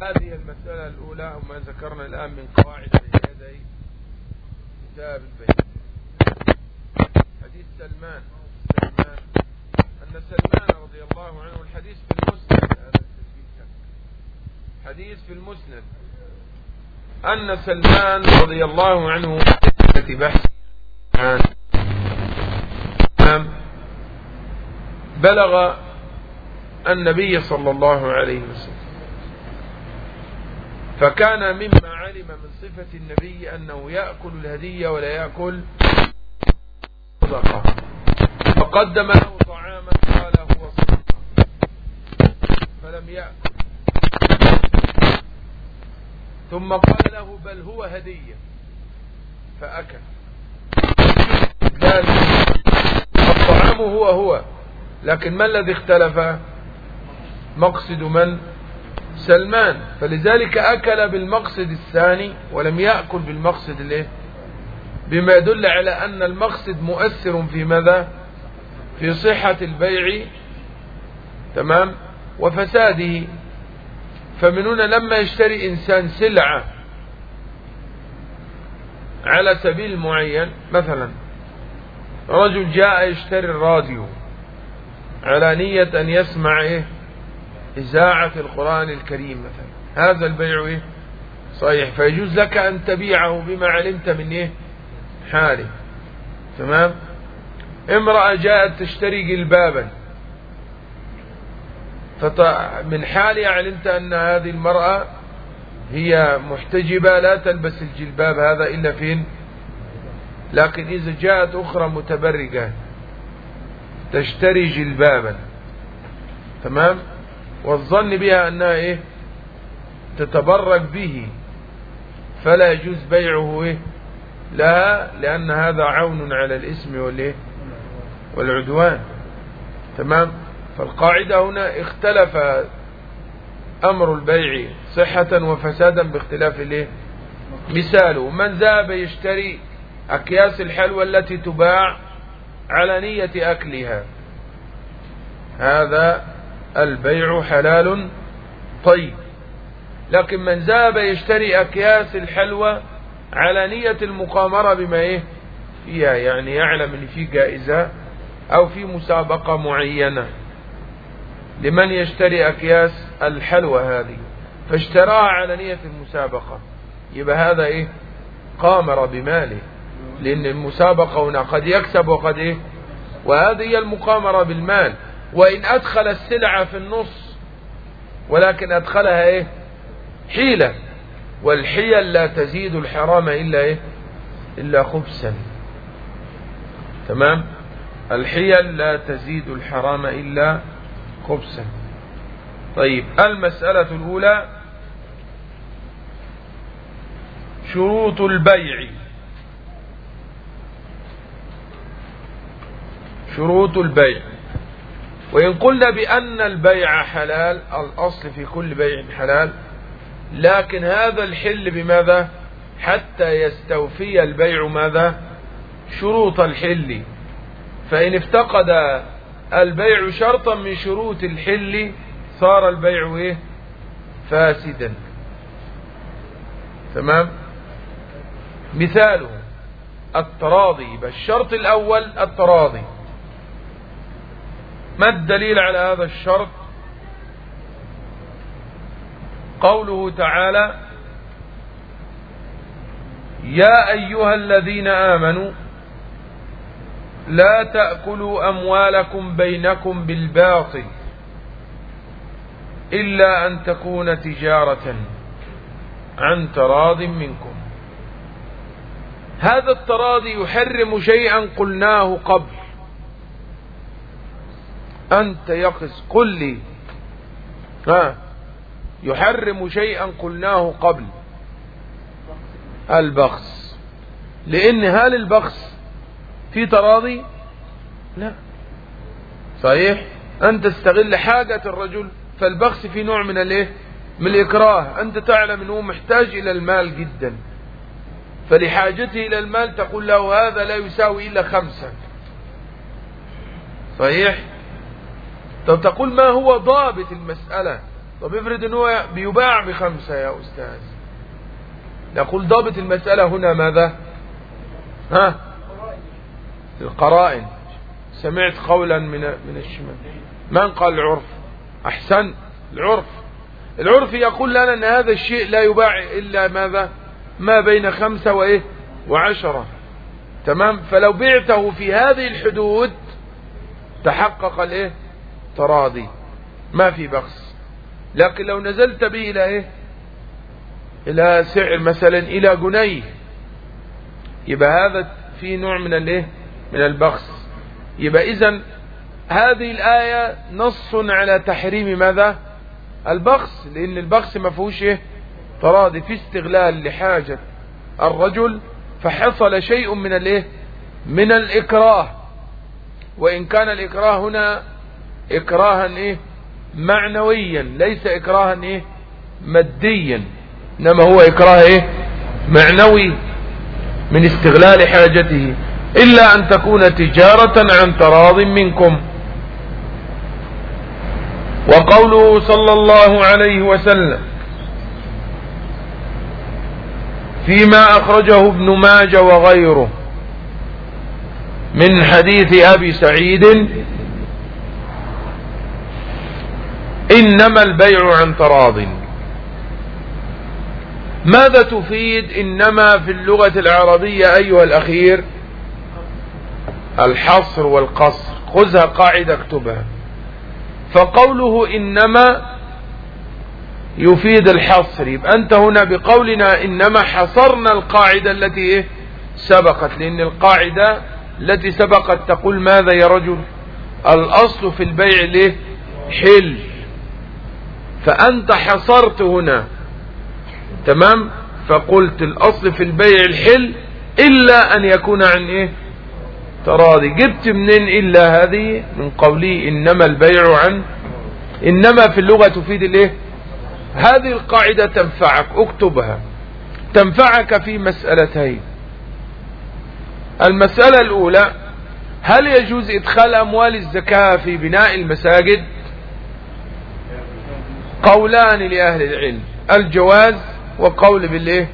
هذه المسألة الأولى وما ذكرنا الآن من قواعد بين يدي كتاب البيت حديث سلمان سلمان أن سلمان رضي الله عنه الحديث في المسند هذا حديث في المسند. أن سلمان رضي الله عنه بحث عن بلغ النبي صلى الله عليه وسلم. فكان مما علم من صفة النبي أنه يأكل الهدية ولا يأكل صدقة. فقدم له طعاما قال هو صدقة. فلم يأكل. ثم قال له بل هو هدية. فأكل. الطعام هو هو. لكن ما الذي اختلف؟ مقصد من؟ سلمان. فلذلك أكل بالمقصد الثاني ولم يأكل بالمقصد الإيه؟ بما يدل على أن المقصد مؤثر في ماذا؟ في صحة البيع تمام؟ وفساده. فمن هنا لما يشتري إنسان سلعة على سبيل معين مثلا رجل جاء يشتري الراديو على نية أن يسمع إيه؟ إذاعة القرآن الكريم مثلا. هذا البيع إيه؟ صحيح. فيجوز لك أن تبيعه بما علمت من إيه؟ حاله. تمام؟ امرأة جاءت تشتري جلبابا. من حالها علمت أن هذه المرأة هي محتجبة لا تلبس الجلباب هذا إلا فين؟ لكن إذا جاءت أخرى متبرجة تشتري جلبابا. تمام؟ والظن بها أنها إيه؟ تتبرك به. فلا يجوز بيعه إيه؟ لها لأن هذا عون على الإسم والإيه؟ والعدوان. تمام؟ فالقاعدة هنا اختلف أمر البيع صحة وفسادا باختلاف الإيه؟ مثاله. من ذهب يشتري أكياس الحلوى التي تباع على نية أكلها. هذا البيع حلال طيب. لكن من ذهب يشتري أكياس الحلوى على نية المقامرة بما إيه؟ فيها يعني يعلم إن في جائزة أو في مسابقة معينة. لمن يشتري أكياس الحلوى هذه؟ فاشتراها على نية المسابقة. يبقى هذا إيه؟ قامر بماله لأن المسابقة هنا قد يكسب وقد إيه؟ وهذه هي المقامرة بالمال. وإن أدخل السلعة في النص ولكن أدخلها إيه؟ حيلة. والحيل لا تزيد الحرام إلا إيه؟ إلا خبثا. تمام؟ الحيل لا تزيد الحرام إلا خبثا. طيب المسألة الأولى شروط البيع. شروط البيع. وإن قلنا بأن البيع حلال الأصل في كل بيع حلال لكن هذا الحل بماذا؟ حتى يستوفي البيع ماذا؟ شروط الحل. فإن افتقد البيع شرطا من شروط الحل صار البيع إيه؟ فاسدا. تمام؟ مثاله التراضي بالشرط الأول التراضي. ما الدليل على هذا الشرط؟ قوله تعالى يا أيها الذين آمنوا لا تأكلوا أموالكم بينكم بالباطل إلا أن تكون تجارة عن تراض منكم. هذا التراضي يحرم شيئا قلناه قبل. أنت يقص قل لي ها. يحرم شيئا قلناه قبل. البخس. لأن هل البخس في تراضي؟ لا. صحيح؟ أن تستغل حاجة الرجل فالبخس في نوع من الإيه؟ من الإكراه. أنت تعلم أنه محتاج إلى المال جدا. فلحاجته إلى المال تقول له هذا لا يساوي إلا خمسة صحيح؟ طب تقول ما هو ضابط المسألة؟ طب افرض إن هو بيباع بخمسة يا أستاذ. نقول ضابط المسألة هنا ماذا؟ ها؟ القرائن. سمعت قولا من من الشمال. من قال العرف؟ أحسن العرف. العرف يقول لنا إن هذا الشيء لا يباع إلا ماذا؟ ما بين خمسة وإيه؟ وعشرة. تمام؟ فلو بعته في هذه الحدود تحقق الإيه؟ تراضي. ما في بخس. لكن لو نزلت به إلى إيه؟ إلى سعر مثلا إلى جنيه يبقى هذا في نوع من الايه من البخس. يبقى اذا هذه الآية نص على تحريم ماذا؟ البخس. لأن البخس ما فيهوش إيه؟ تراضي. في استغلال لحاجة الرجل فحصل شيء من الايه من الإكراه. وإن كان الإكراه هنا اكراها إيه؟ معنويا ليس اكراها إيه؟ ماديا. إنما هو إكراه إيه؟ معنوي من استغلال حاجته. إلا أن تكون تجارة عن تراض منكم. وقوله صلى الله عليه وسلم فيما أخرجه ابن ماجه وغيره من حديث أبي سعيد إنما البيع عن تراض. ماذا تفيد إنما في اللغة العربية أيها الأخير؟ الحصر والقصر. خذها قاعدة اكتبها. فقوله إنما يفيد الحصر. يبقى أنت هنا بقولنا إنما حصرنا القاعدة التي إيه؟ سبقت. لأن القاعدة التي سبقت تقول ماذا يا رجل؟ الأصل في البيع ليه؟ حل. فأنت حصرت هنا. تمام؟ فقلت الأصل في البيع الحل إلا أن يكون عن إيه؟ تراضي. جبت منين إلا هذه؟ من قولي إنما البيع عن إنما في اللغة تفيد الإيه؟ هذه القاعدة تنفعك. اكتبها. تنفعك في مسألتين. المسألة الأولى هل يجوز إدخال أموال الزكاة في بناء المساجد؟ قولان لأهل العلم. الجواز وقول بالإيه؟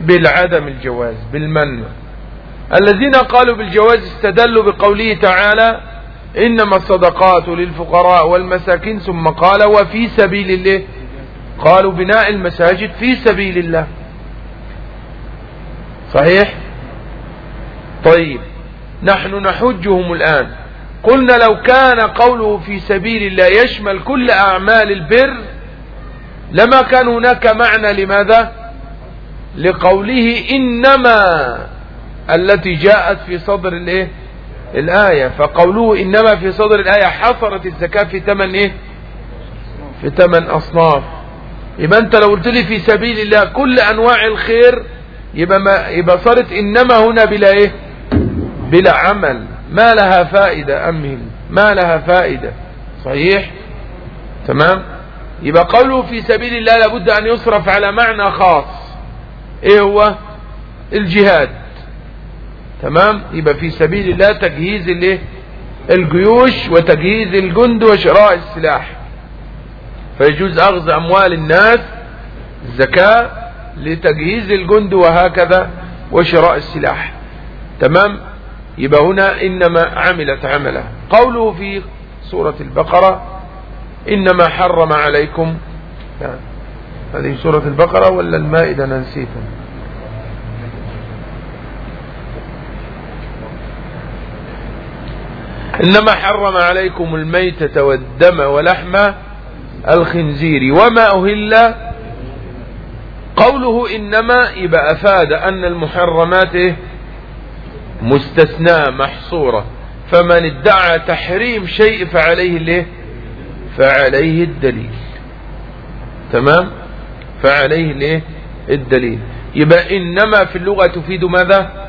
بالعدم الجواز بالمن الذين قالوا بالجواز استدلوا بقوله تعالى إنما الصدقات للفقراء والمساكين ثم قال وفي سبيل الله. قالوا بناء المساجد في سبيل الله. صحيح؟ طيب. نحن نحجهم الآن. قلنا لو كان قوله في سبيل الله يشمل كل أعمال البر لما كان هناك معنى لماذا؟ لقوله إنما التي جاءت في صدر الإيه؟ الآية. فقوله إنما في صدر الآية حصرت الزكاة في ثمن إيه؟ في ثمن أصناف. يبقى أنت لو قلت لي في سبيل الله كل أنواع الخير يبقى, ما يبقى صارت إنما هنا بلا إيه؟ بلا عمل. ما لها فائدة أمهل ما لها فائدة. صحيح؟ تمام؟ يبقى قوله في سبيل الله لابد أن يصرف على معنى خاص. إيه هو؟ الجهاد. تمام؟ يبقى في سبيل الله تجهيز الايه الجيوش وتجهيز الجند وشراء السلاح. فيجوز أخذ أموال الناس الزكاة لتجهيز الجند وهكذا وشراء السلاح. تمام؟ يبقى هنا إنما عملت عمله. قوله في سورة البقرة إنما حرم عليكم. يعني هذه سورة البقرة ولا المائدة نسيتها إنما حرم عليكم الميتة والدم ولحم الخنزير وما أهل. قوله إنما يبقى أفاد أن المحرمات مستثناة محصورة. فمن ادعى تحريم شيء فعليه الايه؟ فعليه الدليل. تمام؟ فعليه الايه؟ الدليل. يبقى إنما في اللغة تفيد ماذا؟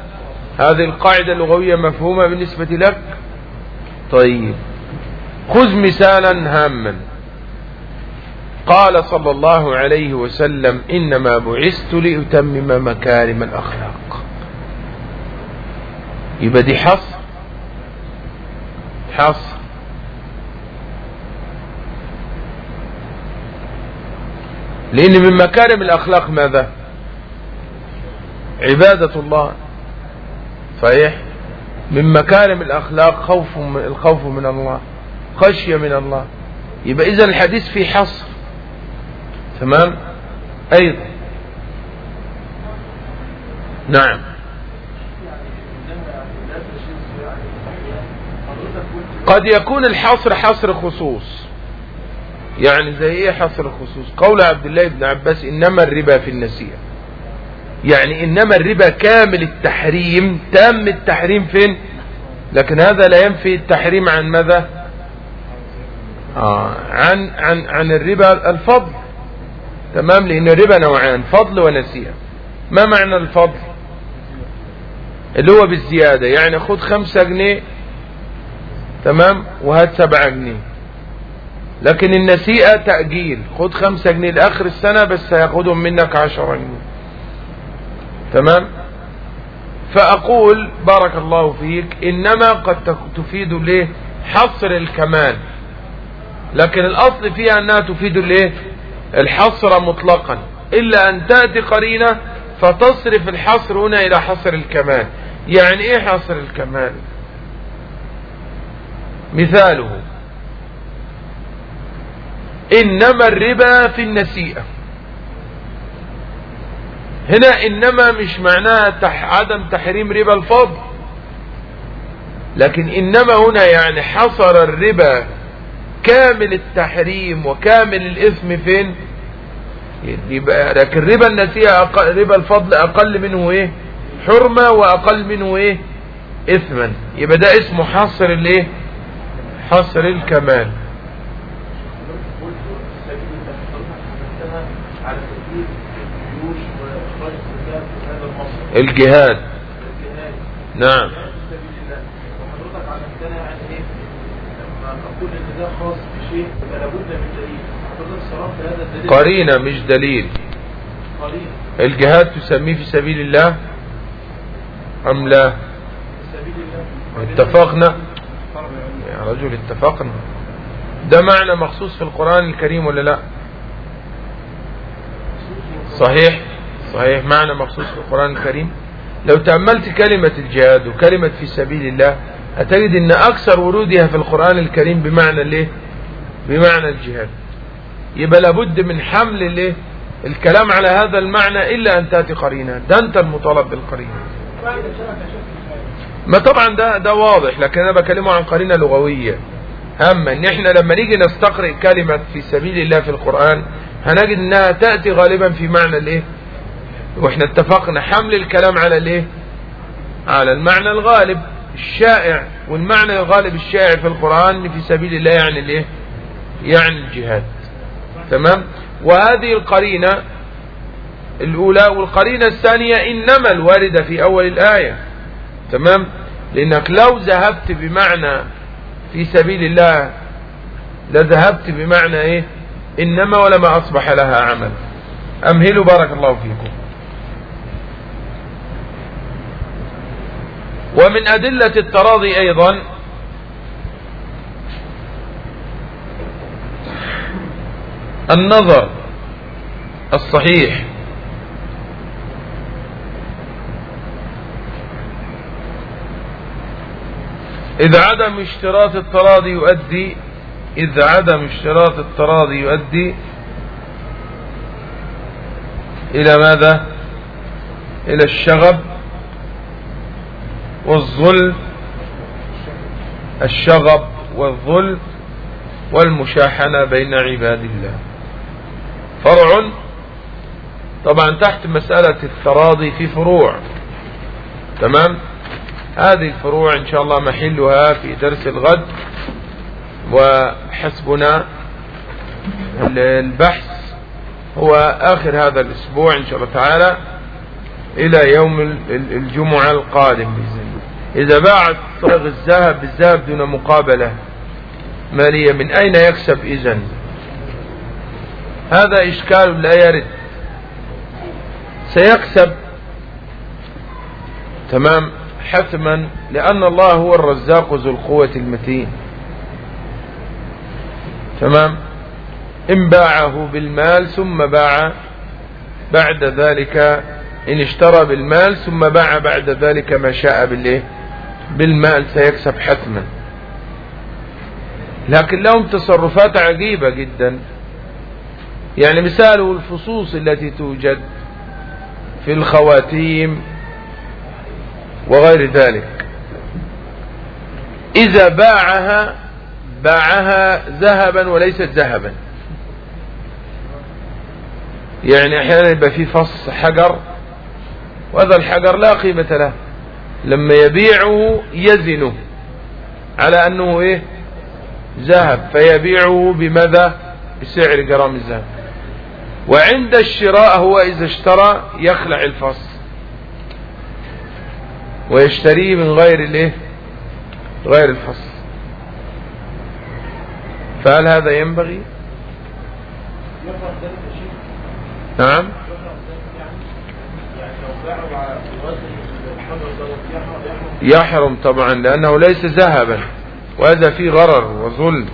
هذه القاعدة اللغوية مفهومة بالنسبة لك؟ طيب. خذ مثالا هاما. قال صلى الله عليه وسلم إنما بعثت لأتمم مكارم الأخلاق. يبقى دي حصر حصر لأن من مكارم الأخلاق ماذا؟ عبادة الله. صحيح؟ من مكارم الأخلاق خوف الخوف من الله خشية من الله. يبقى إذا الحديث فيه حصر تمام؟ أيضا. نعم. قد يكون الحصر حصر خصوص. يعني زي إيه حصر خصوص؟ قول عبد الله بن عباس إنما الربا في النسيئة. يعني إنما الربا كامل التحريم تام التحريم فين؟ لكن هذا لا ينفي التحريم عن ماذا؟ آه عن عن عن الربا الفضل. تمام؟ لأن الربا نوعان فضل ونسيئة. ما معنى الفضل؟ اللي هو بالزيادة. يعني خد خمسة جنيه تمام؟ وهات سبعة جنيه. لكن النسيئة تأجيل. خد خمسة جنيه لآخر السنة بس هياخدهم منك عشرة جنيه. تمام؟ فأقول بارك الله فيك إنما قد تفيد ليه؟ حصر الكمال. لكن الأصل فيها أنها تفيد ليه؟ الحصر مطلقا. إلا أن تأتي قرينة فتصرف الحصر هنا إلى حصر الكمال. يعني إيه حصر الكمال؟ مثاله. إنما الربا في النسيئة. هنا إنما مش معناها عدم تحريم ربا الفضل. لكن إنما هنا يعني حصر الربا كامل التحريم وكامل الإثم فين؟ يبقى لكن ربا النسيئة أقل ربا الفضل أقل منه إيه؟ حرمة وأقل منه إيه؟ إثما. يبقى ده اسمه حصر الإيه؟ حصر الكمال. الجهاد. نعم. قرينة مش دليل. الجهاد تسميه في سبيل الله أم لا؟ اتفقنا. يا رجل اتفقنا ده معنى مخصوص في القرآن الكريم ولا لا؟ صحيح. صحيح. معنى مخصوص في القرآن الكريم. لو تأملت كلمة الجهاد وكلمة في سبيل الله هتجد إن أكثر ورودها في القرآن الكريم بمعنى الايه بمعنى الجهاد. يبقى لابد من حمل الايه الكلام على هذا المعنى إلا أن تأتي قرينة. ده أنت المطالب بالقرينة. ما طبعا ده ده واضح لكن أنا بكلمه عن قرينة لغوية. اما ان إحنا لما نيجي نستقرئ كلمة في سبيل الله في القرآن هنجد إنها تأتي غالبا في معنى الإيه؟ وإحنا اتفقنا حمل الكلام على الإيه؟ على المعنى الغالب. الشائع والمعنى الغالب الشائع في القرآن في سبيل الله يعني الإيه؟ يعني الجهاد. تمام؟ وهذه القرينة الأولى والقرينة الثانية إنما الواردة في أول الآية. تمام؟ لأنك لو ذهبت بمعنى في سبيل الله لذهبت بمعنى إيه؟ إنما ولما أصبح لها عمل. أمهلوا بارك الله فيكم. ومن أدلة التراضي أيضا النظر الصحيح إذ عدم اشتراط التراضي يؤدي إذ عدم اشتراط التراضي يؤدي إلى ماذا؟ إلى الشغب والظلم الشغب والظلم والمشاحنة بين عباد الله. فرع طبعا تحت مسألة التراضي في فروع تمام؟ هذه الفروع إن شاء الله محلها في درس الغد وحسبنا البحث هو آخر هذا الأسبوع إن شاء الله تعالى إلى يوم الجمعة القادم. إذا باعت صاغ الذهب بالذهب دون مقابلة مالية من أين يكسب إذن؟ هذا إشكال لا يرد. سيكسب. تمام؟ حتما لأن الله هو الرزاق ذو القوة المتين. تمام؟ إن باعه بالمال ثم باع بعد ذلك إن اشترى بالمال ثم باع بعد ذلك ما شاء بالإيه؟ بالمال سيكسب حتما. لكن لهم تصرفات عجيبة جدا. يعني مثاله الفصوص التي توجد في الخواتيم وغير ذلك. إذا باعها باعها ذهبا وليست ذهبا. يعني أحيانا يبقى في فص حجر وهذا الحجر لا قيمة له. لما يبيعه يزنه على أنه إيه؟ ذهب. فيبيعه بماذا؟ بسعر جرام الذهب. وعند الشراء هو إذا اشترى يخلع الفص. ويشتريه من غير الايه؟ غير الفصل. فهل هذا ينبغي؟ نعم. يحرم طبعا لأنه ليس ذهبا وهذا فيه غرر وظلم.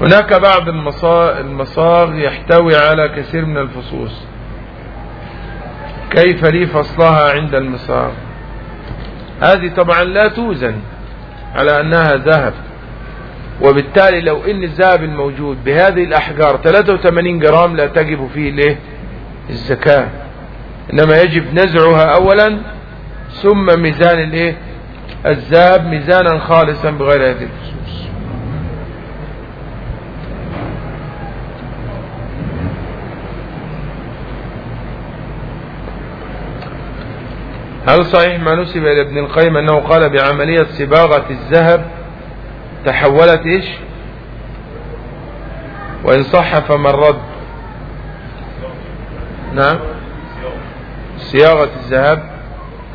هناك بعض المصاغ يحتوي على كثير من الفصوص. كيف لي فصلها عند المصاغ هذه طبعا لا توزن على أنها ذهب. وبالتالي لو إن الذهب الموجود بهذه الأحجار 83 جرام لا تجب فيه ليه الزكاة. إنما يجب نزعها أولا ثم ميزان الإيه؟ الذهب ميزانا خالصا بغير هذه الفصوص هل صحيح ما نسب إلى ابن القيم أنه قال بعملية صباغة الذهب تحولت إيش؟ وإن صح فما الرد؟ نعم. صياغة الذهب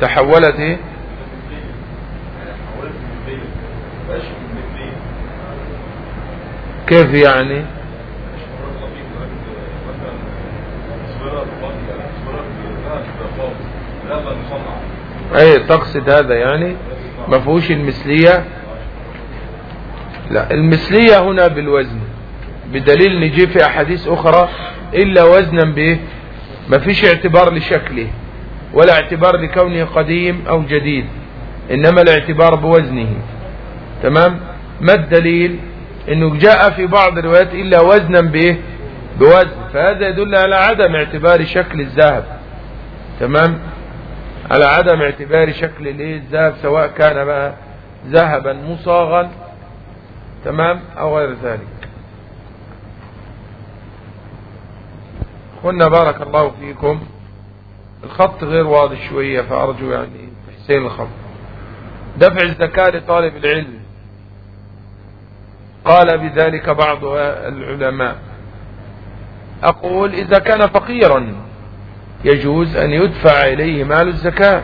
تحولت إيه؟ كيف يعني؟ أي تقصد هذا يعني ما فيهوش المثلية؟ لا المثلية هنا بالوزن. بدليل نجي في أحاديث أخرى إلا وزنا به ما فيش اعتبار لشكله ولا اعتبار لكونه قديم أو جديد إنما الاعتبار بوزنه. تمام؟ ما الدليل؟ إنه جاء في بعض الروايات إلا وزنا به بوزن. فهذا يدل على عدم اعتبار شكل الذهب. تمام؟ على عدم اعتبار شكل الذهب سواء كان بقى ذهبا مصاغا تمام أو غير ذلك. قلنا بارك الله فيكم. الخط غير واضح شوية فأرجو يعني تحسين الخط. دفع الزكاة لطالب العلم. قال بذلك بعض العلماء. أقول إذا كان فقيرا يجوز أن يدفع إليه مال الزكاة.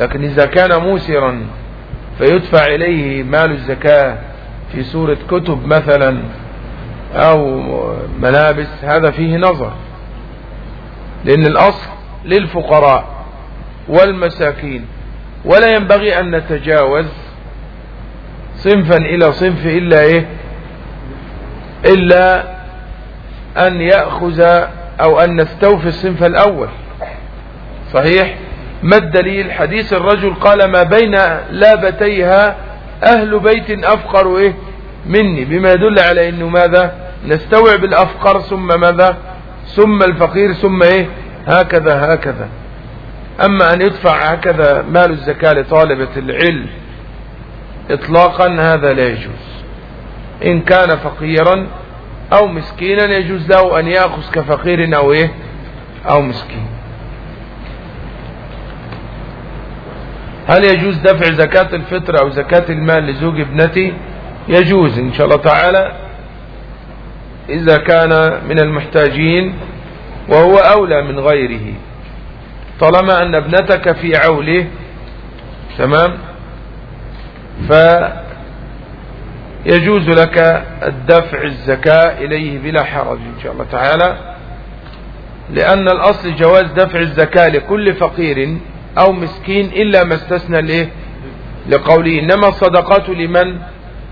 لكن إذا كان موسرا فيدفع إليه مال الزكاة في سورة كتب مثلا أو ملابس هذا فيه نظر. لأن الأصل للفقراء والمساكين. ولا ينبغي أن نتجاوز صنفا إلى صنف إلا إيه؟ إلا أن يأخذ أو أن نستوفي الصنف الأول. صحيح؟ ما الدليل؟ حديث الرجل قال ما بين لابتيها أهل بيت أفقر إيه؟ مني. بما يدل على أنه ماذا؟ نستوعب الأفقر ثم ماذا؟ ثم الفقير ثم إيه؟ هكذا هكذا. أما أن يدفع هكذا مال الزكاة لطالبة العلم إطلاقا هذا لا يجوز. إن كان فقيرا أو مسكينا يجوز له أن يأخذ كفقير أو إيه؟ أو مسكين. هل يجوز دفع زكاة الفطر أو زكاة المال لزوج ابنتي؟ يجوز إن شاء الله تعالى إذا كان من المحتاجين وهو أولى من غيره. طالما أن ابنتك في عوله تمام؟ فيجوز لك الدفع الزكاة إليه بلا حرج إن شاء الله تعالى لأن الأصل جواز دفع الزكاة لكل فقير أو مسكين إلا ما استثنى له لقوله إنما الصدقات لمن؟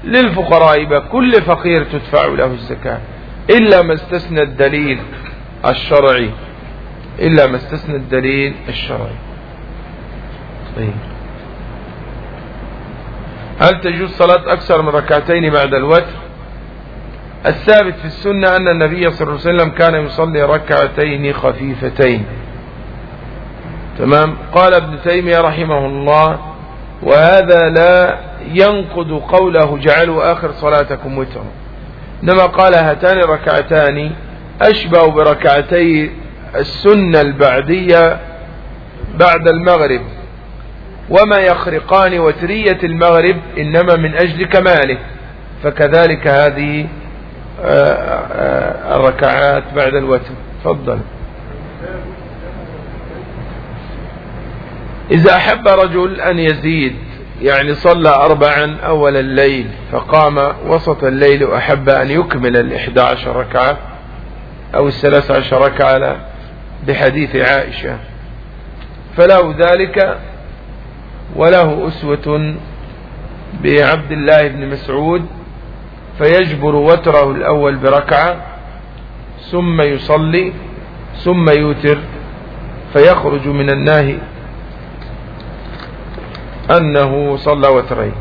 للفقراء كل فقير تدفع له الزكاة إلا ما استثنى الدليل الشرعي إلا ما استثنى الدليل الشرعي. طيب. هل تجوز صلاة أكثر من ركعتين بعد الوتر؟ الثابت في السنة أن النبي صلى الله عليه وسلم كان يصلي ركعتين خفيفتين. تمام؟ قال ابن تيمية رحمه الله وهذا لا ينقض قوله جعلوا آخر صلاتكم وترا. إنما قال هاتان ركعتان أشبه بركعتي السنة البعدية بعد المغرب. وما يخرقان وترية المغرب إنما من أجل كماله فكذلك هذه آه، آه، الركعات بعد الوتر. تفضل. إذا أحب رجل أن يزيد يعني صلى أربعا أول الليل فقام وسط الليل وأحب أن يكمل الإحدى عشر ركعة أو الثلاث عشر ركعة بحديث عائشة. فله ذلك وله أسوة بعبد الله بن مسعود فيجبر وتره الأول بركعة ثم يصلي ثم يوتر فيخرج من الناهي أنه صلى وترين.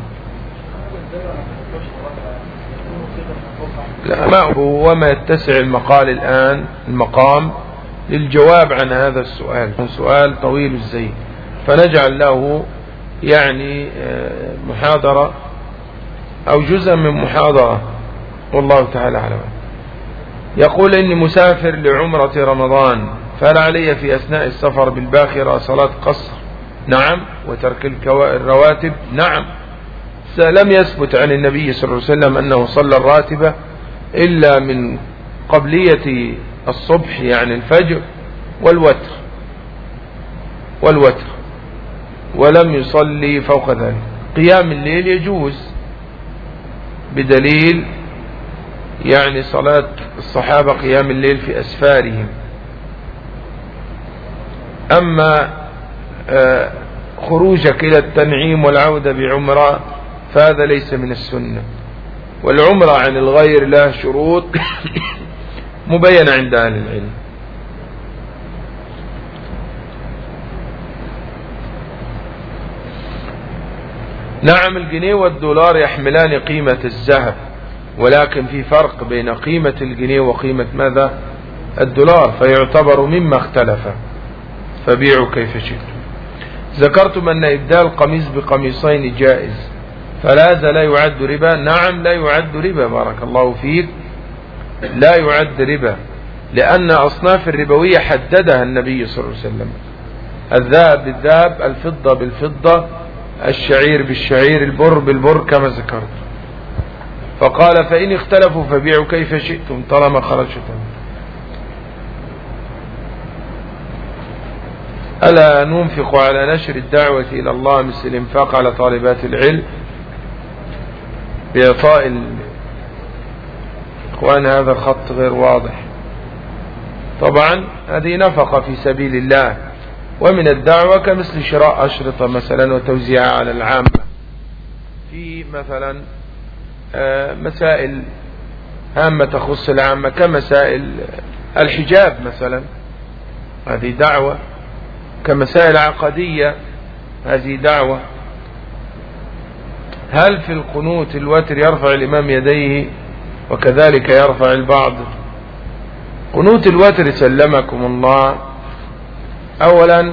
لا ما هو وما يتسع المقال الآن المقام للجواب عن هذا السؤال. سؤال طويل الزين. فنجعل له يعني آه، محاضرة أو جزء من محاضرة والله تعالى أعلم. يقول إني مسافر لعمرة رمضان فهل علي في أثناء السفر بالباخرة صلاة قصر؟ نعم. وترك الرواتب؟ نعم. لم يثبت عن النبي صلى الله عليه وسلم أنه صلى الراتبة إلا من قبلية الصبح يعني الفجر والوتر. والوتر. ولم يصلي فوق ذلك. قيام الليل يجوز بدليل يعني صلاة الصحابة قيام الليل في أسفارهم. أما آه، خروجك إلى التنعيم والعودة بعمرة فهذا ليس من السنة. والعمرة عن الغير لها شروط مبينة عند أهل العلم. نعم الجنيه والدولار يحملان قيمة الذهب ولكن في فرق بين قيمة الجنيه وقيمة ماذا؟ الدولار فيعتبر مما اختلف. فبيعوا كيف شئتم. ذكرتم أن إبدال قميص بقميصين جائز فهذا لا يعد ربا. نعم لا يعد ربا بارك الله فيك. لا يعد ربا لأن أصناف الربوية حددها النبي صلى الله عليه وسلم. الذهب بالذهب الفضة بالفضة. الشعير بالشعير البر بالبر كما ذكرت. فقال فإن اختلفوا فبيعوا كيف شئتم طالما خرجتم. ألا ننفق على نشر الدعوة إلى الله مثل الإنفاق على طالبات العلم؟ بإعطاء إخوان هذا الخط غير واضح. طبعا هذه نفقة في سبيل الله. ومن الدعوة كمثل شراء أشرطة مثلا وتوزيعها على العامة. في مثلا آه، مسائل هامة تخص العامة كمسائل الحجاب مثلا. هذه دعوة. كمسائل عقدية هذه دعوة. هل في القنوت الوتر يرفع الإمام يديه وكذلك يرفع البعض؟ قنوت الوتر سلمكم الله. أولا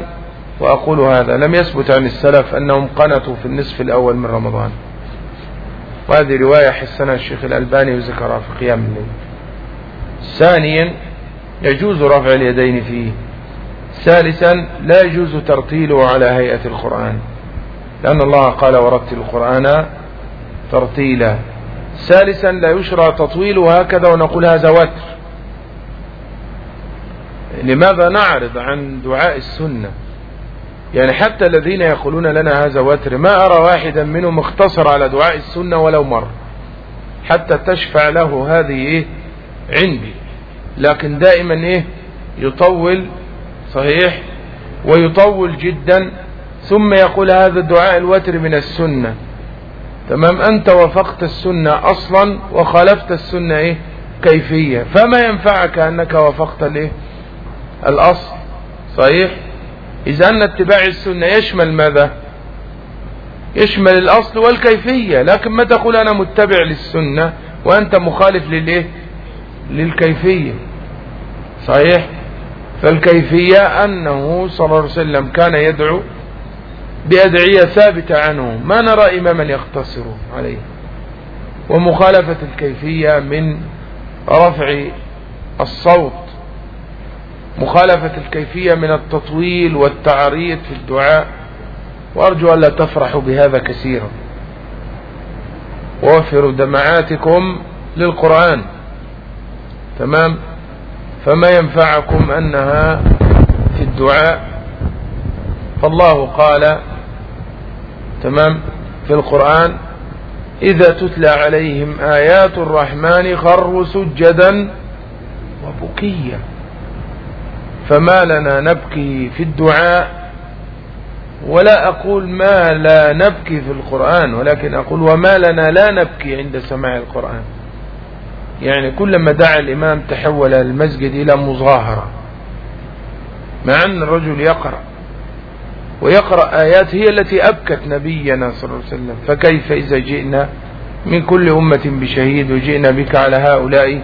وأقول هذا لم يثبت عن السلف أنهم قنتوا في النصف الأول من رمضان. وهذه رواية حسنها الشيخ الألباني وذكرها في قيام الليل. ثانيا يجوز رفع اليدين فيه. ثالثا لا يجوز ترتيله على هيئة القرآن. لأن الله قال ورتل القرآن ترتيلا. ثالثا لا يشرع تطويله هكذا ونقول هذا وتر. لماذا نعرض عن دعاء السنة؟ يعني حتى الذين يقولون لنا هذا وتر ما أرى واحدا منهم اختصر على دعاء السنة ولو مر. حتى تشفع له هذه إيه؟ عندي. لكن دائما إيه؟ يطول صحيح؟ ويطول جدا. ثم يقول هذا الدعاء الوتر من السنة. تمام؟ أنت وافقت السنة أصلا وخالفت السنة إيه؟ كيفية. فما ينفعك أنك وافقت الإيه؟ الأصل. صحيح؟ إذا أن اتباع السنة يشمل ماذا؟ يشمل الأصل والكيفية. لكن ما تقول أنا متبع للسنة وأنت مخالف للإيه؟ للكيفية. صحيح؟ فالكيفية أنه صلى الله عليه وسلم كان يدعو بأدعية ثابتة عنه. ما نرى إماما يقتصر عليه. ومخالفة الكيفية من رفع الصوت. مخالفة الكيفية من التطويل والتعريض في الدعاء وأرجو أن لا تفرحوا بهذا كثيرا. ووفروا دمعاتكم للقرآن. تمام؟ فما ينفعكم أنها في الدعاء؟ فالله قال تمام في القرآن إذا تتلى عليهم آيات الرحمن خروا سجدا وبكيا. فما لنا نبكي في الدعاء ولا أقول ما لا نبكي في القرآن ولكن أقول وما لنا لا نبكي عند سماع القرآن. يعني كلما دعا الإمام تحول المسجد إلى مظاهرة مع أن الرجل يقرأ ويقرأ آيات هي التي أبكت نبينا صلى الله عليه وسلم. فكيف إذا جئنا من كل أمة بشهيد وجئنا بك على هؤلاء؟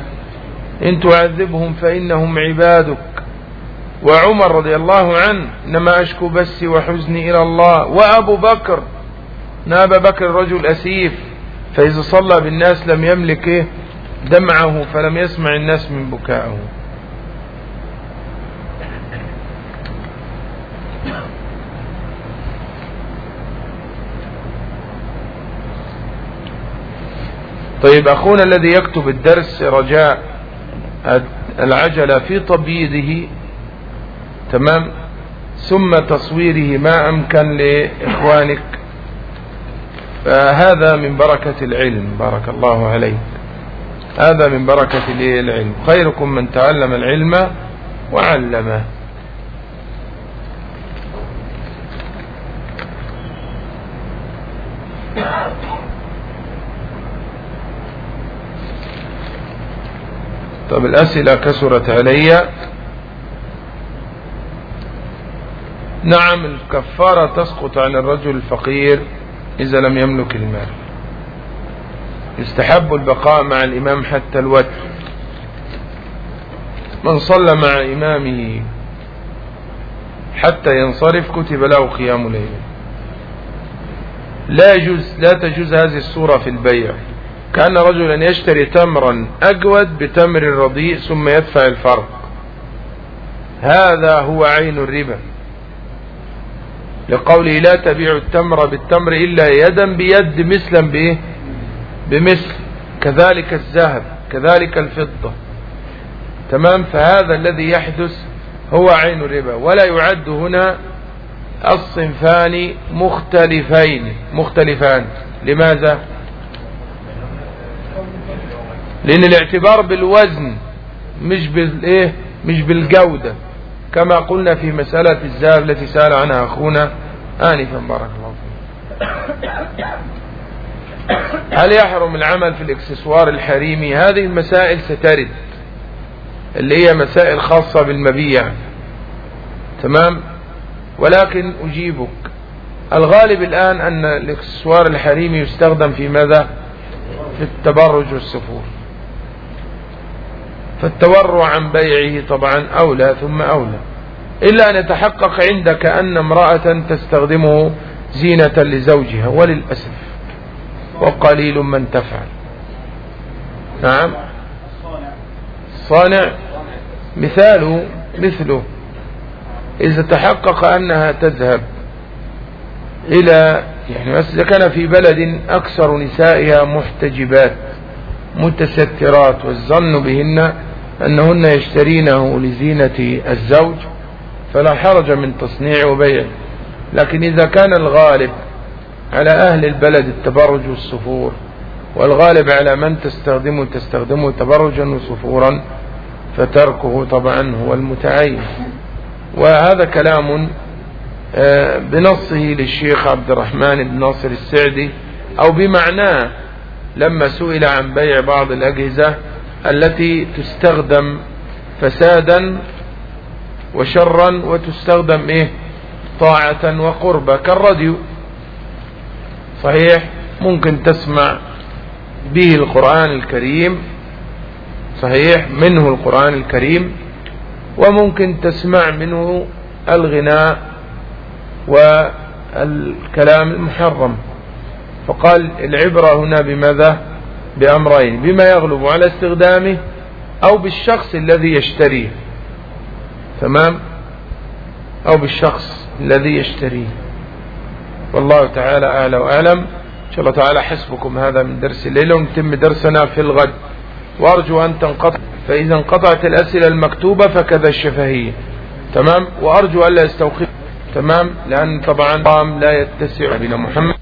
إن تعذبهم فإنهم عبادك. وعمر رضي الله عنه إنما أشكو بسي وحزني إلى الله. وأبو بكر ناب بكر رجل أسيف فإذا صلى بالناس لم يملك دمعه فلم يسمع الناس من بكائه طيب أخونا الذي يكتب الدرس رجاء العجلة في تبييضه تمام؟ ثم تصويره ما أمكن لإخوانك. فهذا من بركة العلم بارك الله عليك. هذا من بركة العلم. خيركم من تعلم العلم وعلمه. طب الأسئلة كسرت علي. نعم الكفارة تسقط عن الرجل الفقير إذا لم يملك المال. يستحب البقاء مع الإمام حتى الوتر من صلى مع إمامه حتى ينصرف كتب له قيام ليل لا يجوز لا تجوز هذه الصورة في البيع. كأن رجلا يشتري تمرا أجود بتمر رديء ثم يدفع الفرق. هذا هو عين الربا. لقوله لا تبيع التمر بالتمر إلا يدا بيد مثلا بإيه بمثل. كذلك الذهب كذلك الفضة. تمام؟ فهذا الذي يحدث هو عين الربا ولا يعد هنا الصنفان مختلفين. مختلفان. لماذا؟ لأن الاعتبار بالوزن مش بالايه مش بالجودة. كما قلنا في مسألة الذهب التي سأل عنها أخونا آنفا بارك الله فيك. هل يحرم العمل في الاكسسوار الحريمي؟ هذه المسائل سترد اللي هي مسائل خاصة بالمبيع. تمام؟ ولكن أجيبك. الغالب الآن أن الاكسسوار الحريمي يستخدم في ماذا؟ في التبرج والسفور. فالتورع عن بيعه طبعا أولى ثم أولى. إلا أن يتحقق عندك أن امرأة تستخدمه زينة لزوجها وللأسف وقليل من تفعل. نعم. صانع. مثاله مثله. إذا تحقق أنها تذهب إلى يعني إذا كان في بلد أكثر نسائها محتجبات متسترات والظن بهن أنهن يشترينه لزينة الزوج فلا حرج من تصنيع وبيع لكن إذا كان الغالب على أهل البلد التبرج والصفور والغالب على من تستخدمه تستخدمه تبرجا وصفورا فتركه طبعا هو المتعين. وهذا كلام آه، بنصه للشيخ عبد الرحمن بن ناصر السعدي أو بمعناه لما سئل عن بيع بعض الأجهزة التي تستخدم فسادا وشرا وتستخدم إيه؟ طاعة وقربة. كالراديو. صحيح؟ ممكن تسمع به القرآن الكريم. صحيح؟ منه القرآن الكريم. وممكن تسمع منه الغناء والكلام المحرم. فقال العبرة هنا بماذا؟ بأمرين بما يغلب على استخدامه أو بالشخص الذي يشتريه. تمام؟ أو بالشخص الذي يشتريه. والله تعالى أعلى وأعلم. إن شاء الله تعالى حسبكم هذا من درس الليلة ونتم درسنا في الغد. وأرجو أن تنقطع فإذا انقطعت الأسئلة المكتوبة فكذا الشفهية. تمام؟ وأرجو ألا يستوقف. تمام؟ لأن طبعا لا يتسع بنا محمد.